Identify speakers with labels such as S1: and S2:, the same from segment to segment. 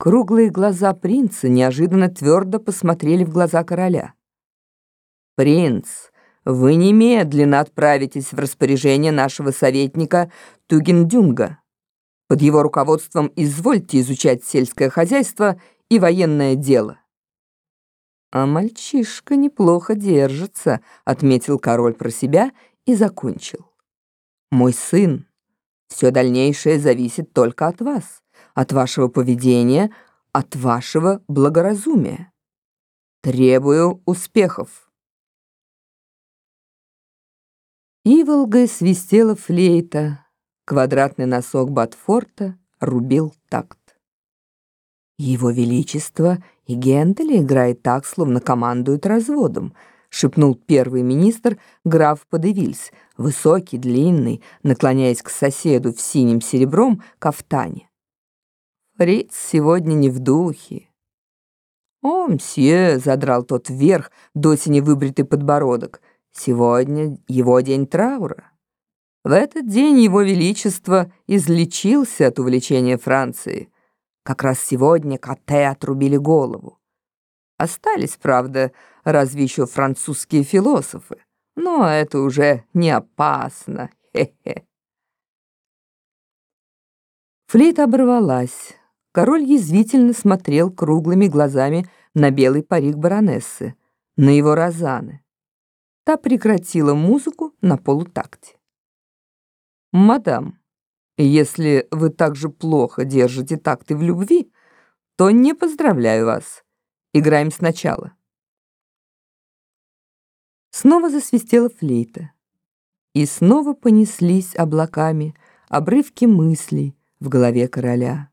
S1: Круглые глаза принца неожиданно твердо посмотрели в глаза короля. «Принц, вы немедленно отправитесь в распоряжение нашего советника Тугендюнга. Под его руководством извольте изучать сельское хозяйство и военное дело». «А мальчишка неплохо держится», — отметил король про себя и закончил. «Мой сын, все дальнейшее зависит только от вас от вашего поведения, от вашего благоразумия. Требую успехов. Иволгой свистела флейта, квадратный носок Батфорта рубил такт. Его Величество и Гендели играет так, словно командуют разводом, шепнул первый министр граф Подевильс, высокий, длинный, наклоняясь к соседу в синем серебром кафтане. Фриц сегодня не в духе. «О, мсье!» — задрал тот вверх, до сини выбритый подбородок. «Сегодня его день траура. В этот день его величество излечился от увлечения Франции. Как раз сегодня Кате отрубили голову. Остались, правда, разве еще французские философы. Но это уже не опасно. Хе-хе. Флейта оборвалась. Король язвительно смотрел круглыми глазами на белый парик баронессы, на его розаны. Та прекратила музыку на полутакте. «Мадам, если вы так же плохо держите такты в любви, то не поздравляю вас. Играем сначала». Снова засвистела флейта. И снова понеслись облаками обрывки мыслей в голове короля.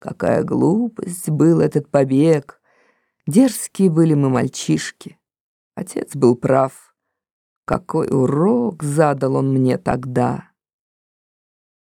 S1: Какая глупость был этот побег. Дерзкие были мы мальчишки. Отец был прав. Какой урок задал он мне тогда.